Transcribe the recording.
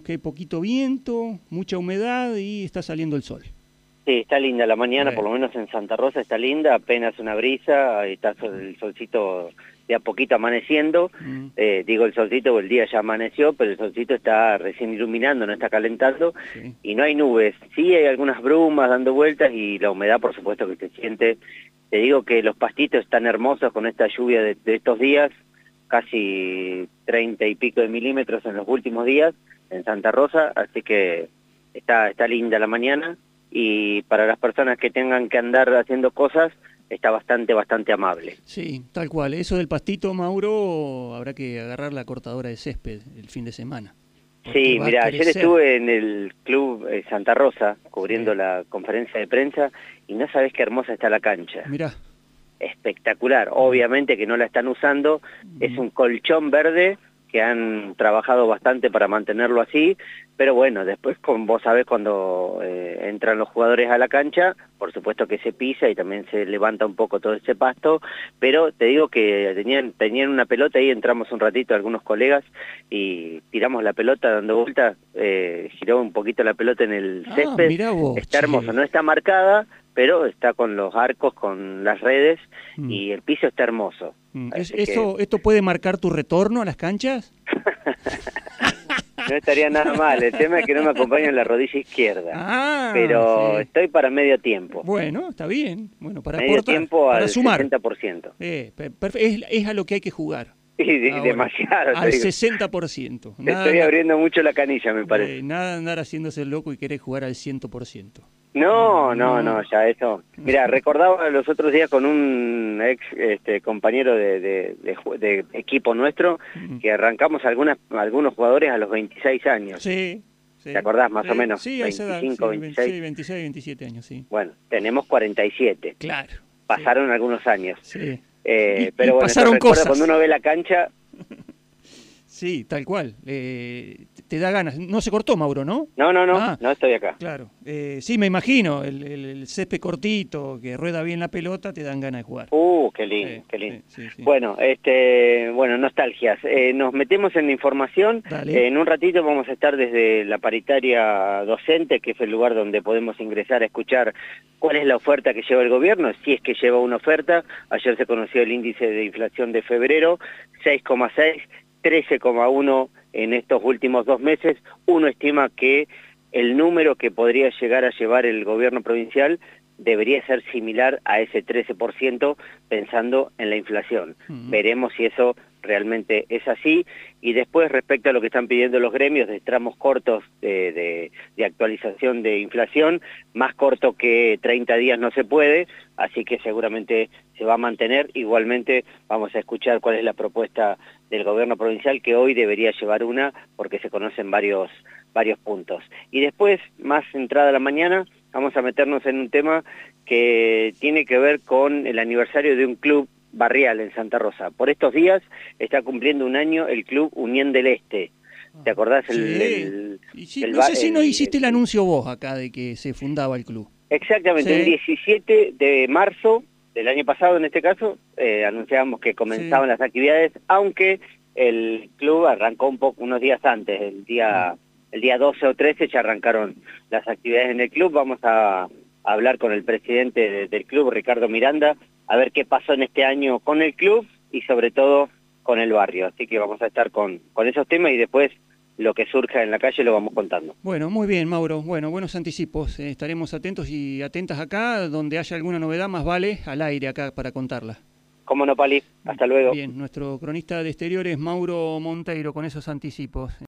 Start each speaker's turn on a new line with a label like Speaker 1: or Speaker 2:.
Speaker 1: que hay poquito viento, mucha humedad y está saliendo el sol.
Speaker 2: Sí, está linda la mañana, por lo menos en Santa Rosa está linda, apenas una brisa, está el solcito de a poquito amaneciendo, mm. eh, digo el solcito, el día ya amaneció, pero el solcito está recién iluminando, no está calentando, y no hay nubes, sí hay algunas brumas dando vueltas y la humedad por supuesto que se siente, te digo que los pastitos están hermosos con esta lluvia de, de estos días, casi treinta y pico de milímetros en los últimos días, en Santa Rosa, así que está, está linda la mañana y para las personas que tengan que andar haciendo cosas está bastante, bastante amable.
Speaker 1: Sí, tal cual. Eso del pastito, Mauro, habrá que agarrar la cortadora de césped el fin de semana.
Speaker 2: Sí, mira, ayer estuve en el club eh, Santa Rosa cubriendo la conferencia de prensa y no sabes qué hermosa está la cancha.
Speaker 1: Mira.
Speaker 2: Espectacular. Obviamente que no la están usando. Es un colchón verde que han trabajado bastante para mantenerlo así, pero bueno, después con vos sabés cuando eh, entran los jugadores a la cancha, por supuesto que se pisa y también se levanta un poco todo ese pasto, pero te digo que tenían, tenían una pelota y entramos un ratito algunos colegas y tiramos la pelota dando vuelta, eh, giró un poquito la pelota en el ah, césped, está hermoso, no está marcada, pero está con los arcos, con las redes mm. y el piso está hermoso.
Speaker 1: Mm, ¿Esto puede marcar tu retorno a las canchas?
Speaker 2: no estaría nada mal, el tema es que no me acompaña en la rodilla izquierda, ah, pero estoy para medio tiempo.
Speaker 1: Bueno, está bien, bueno, para
Speaker 2: medio tiempo
Speaker 1: para
Speaker 2: al
Speaker 1: sumar.
Speaker 2: 60%.
Speaker 1: Eh, es, es a lo que hay que jugar.
Speaker 2: Sí, demasiado.
Speaker 1: Al 60%.
Speaker 2: Estoy abriendo mucho la canilla, me parece.
Speaker 1: Eh, nada andar haciéndose loco y querer jugar al 100%.
Speaker 2: No, no, no, ya eso. Mira, recordaba los otros días con un ex este, compañero de, de, equipo nuestro que arrancamos algunas, algunos jugadores a los 26 años.
Speaker 1: Sí.
Speaker 2: ¿Te acordás más
Speaker 1: o
Speaker 2: menos?
Speaker 1: Sí, 25, 26. Sí, 26, 27 años, sí.
Speaker 2: Bueno, tenemos 47.
Speaker 1: Claro.
Speaker 2: Pasaron algunos años.
Speaker 1: Sí.
Speaker 2: Eh, pero bueno,
Speaker 1: pasaron cosas.
Speaker 2: cuando uno ve la cancha,
Speaker 1: Sí, tal cual. Eh, te da ganas. No se cortó, Mauro, ¿no?
Speaker 2: No, no, no. Ah, no estoy acá.
Speaker 1: Claro. Eh, sí, me imagino. El, el, césped cortito, que rueda bien la pelota, te dan ganas de jugar.
Speaker 2: Uh, qué lindo, qué lindo. bueno, este, bueno, nostalgias. Eh, nos metemos en la información. en un ratito vamos a estar desde la paritaria docente, que es el lugar donde podemos ingresar a escuchar cuál es la oferta que lleva el gobierno, si es que lleva una oferta. Ayer se conoció el índice de inflación de febrero, 6,6 13,1 en estos últimos dos meses. Uno estima que el número que podría llegar a llevar el gobierno provincial debería ser similar a ese 13% pensando en la inflación. Veremos si eso realmente es así. Y después, respecto a lo que están pidiendo los gremios de tramos cortos de, de, actualización de inflación, más corto que 30 días no se puede, así que seguramente se va a mantener. Igualmente vamos a escuchar cuál es la propuesta del gobierno provincial, que hoy debería llevar una, porque se conocen varios, varios puntos. Y después, más entrada la mañana, vamos a meternos en un tema que tiene que ver con el aniversario de un club barrial en Santa Rosa. Por estos días está cumpliendo un año el Club Unión del Este. ¿Te acordás?
Speaker 1: El, no sé si no hiciste el anuncio vos acá de que se fundaba el club.
Speaker 2: Exactamente, el 17 de marzo del año pasado, en este caso, eh, anunciábamos que comenzaban las actividades, aunque el club arrancó un poco unos días antes, el día el día 12 o 13 ya arrancaron las actividades en el club. Vamos a, hablar con el presidente del club, Ricardo Miranda, a ver qué pasó en este año con el club y sobre todo con el barrio. Así que vamos a estar con, con esos temas y después lo que surja en la calle lo vamos contando.
Speaker 1: Bueno, muy bien, Mauro. Bueno, buenos anticipos. Eh, estaremos atentos y atentas acá. Donde haya alguna novedad, más vale al aire acá para contarla.
Speaker 2: Cómo no, Pali. Hasta luego.
Speaker 1: Bien, nuestro cronista de exteriores, Mauro Monteiro, con esos anticipos.